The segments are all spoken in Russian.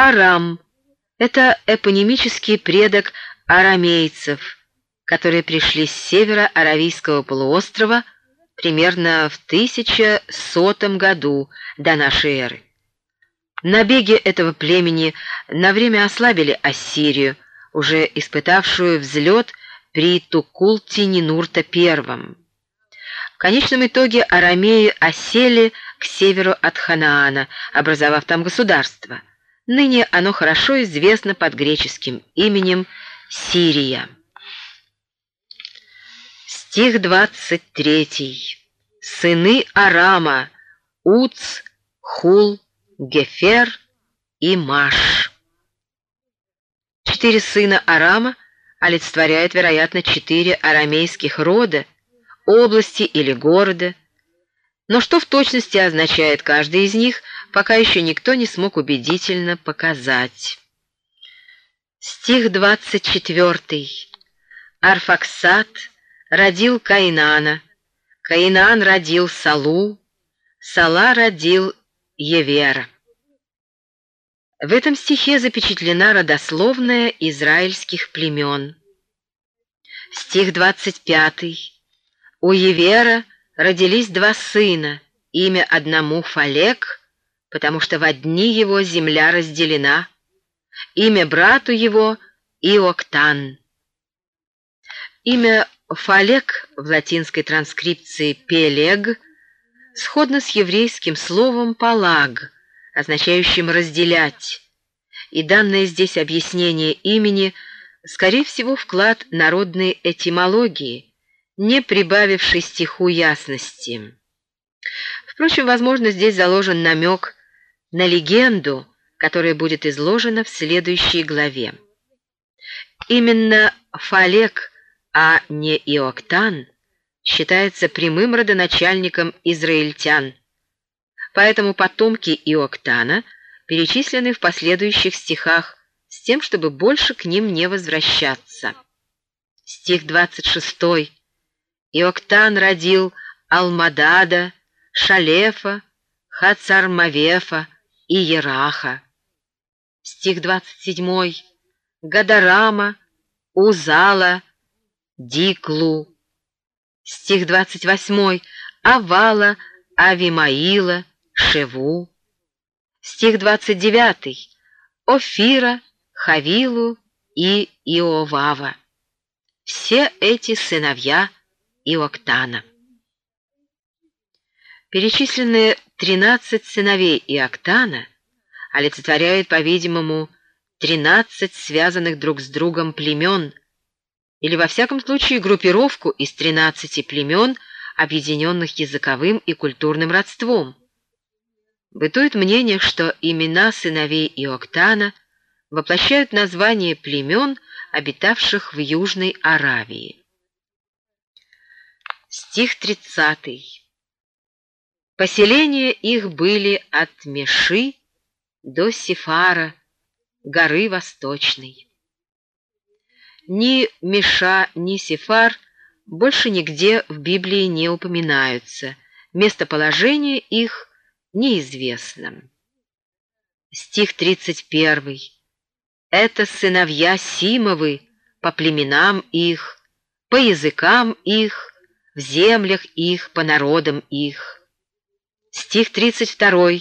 Арам — это эпонимический предок арамейцев, которые пришли с севера Аравийского полуострова примерно в 1100 году до нашей эры. Набеги этого племени на время ослабили Ассирию, уже испытавшую взлет при Тукулте-Нинурта I. В конечном итоге арамеи осели к северу от Ханаана, образовав там государство. Ныне оно хорошо известно под греческим именем Сирия. Стих 23. Сыны Арама, Уц, Хул, Гефер и Маш. Четыре сына Арама олицетворяют, вероятно, четыре арамейских рода, области или города, но что в точности означает каждый из них, пока еще никто не смог убедительно показать. Стих 24. Арфаксат родил Каинана, Каинан родил Салу, Сала родил Евера. В этом стихе запечатлена родословная израильских племен. Стих 25. У Евера родились два сына, имя одному Фалек, потому что в одни его земля разделена, имя брату его Иоктан. Имя Фалек в латинской транскрипции Пелег сходно с еврейским словом «палаг», означающим «разделять», и данное здесь объяснение имени, скорее всего, вклад народной этимологии, не прибавивший стиху ясности. Впрочем, возможно, здесь заложен намек на легенду, которая будет изложена в следующей главе. Именно Фалек, а не Иоктан, считается прямым родоначальником израильтян, поэтому потомки Иоктана перечислены в последующих стихах с тем, чтобы больше к ним не возвращаться. Стих 26. Иоктан родил Алмадада, Шалефа, Хацармавефа и Ераха. Стих 27. Гадарама, Узала, Диклу. Стих 28. Авала, Авимаила, Шеву. Стих 29. Офира, Хавилу и Иовава. Все эти сыновья Иоктана. Перечисленные 13 сыновей Иоктана олицетворяют, по-видимому, 13 связанных друг с другом племен, или, во всяком случае, группировку из 13 племен, объединенных языковым и культурным родством. Бытует мнение, что имена сыновей Иоктана воплощают название племен, обитавших в Южной Аравии. Стих 30. Поселения их были от Меши до Сифара, горы Восточной. Ни Меша, ни Сифар больше нигде в Библии не упоминаются, местоположение их неизвестно. Стих 31. Это сыновья Симовы по племенам их, по языкам их, в землях их, по народам их. Стих 32.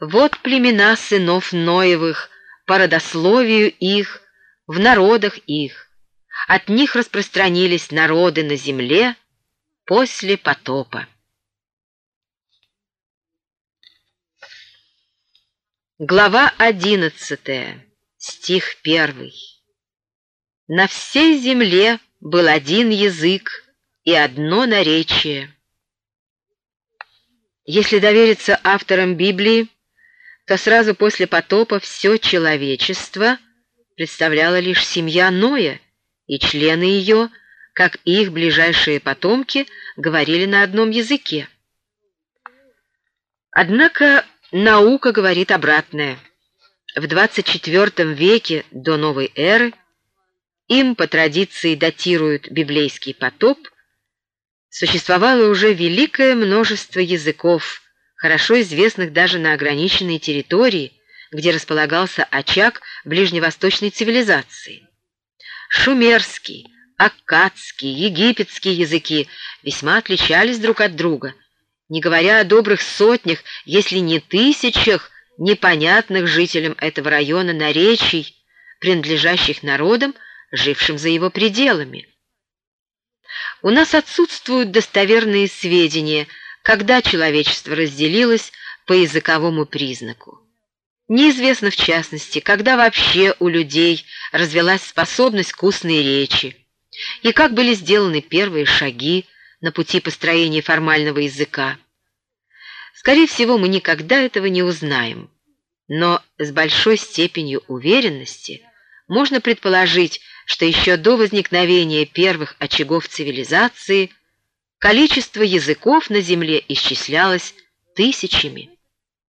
Вот племена сынов Ноевых, по родословию их, в народах их. От них распространились народы на земле после потопа. Глава одиннадцатая, стих первый. На всей земле был один язык, и одно наречие. Если довериться авторам Библии, то сразу после потопа все человечество представляло лишь семья Ноя, и члены ее, как и их ближайшие потомки, говорили на одном языке. Однако наука говорит обратное. В 24 веке до новой эры им по традиции датируют библейский потоп – Существовало уже великое множество языков, хорошо известных даже на ограниченной территории, где располагался очаг ближневосточной цивилизации. Шумерский, аккадский, египетский языки весьма отличались друг от друга, не говоря о добрых сотнях, если не тысячах непонятных жителям этого района наречий, принадлежащих народам, жившим за его пределами. У нас отсутствуют достоверные сведения, когда человечество разделилось по языковому признаку. Неизвестно в частности, когда вообще у людей развелась способность к устной речи, и как были сделаны первые шаги на пути построения формального языка. Скорее всего, мы никогда этого не узнаем, но с большой степенью уверенности можно предположить, что еще до возникновения первых очагов цивилизации количество языков на Земле исчислялось тысячами.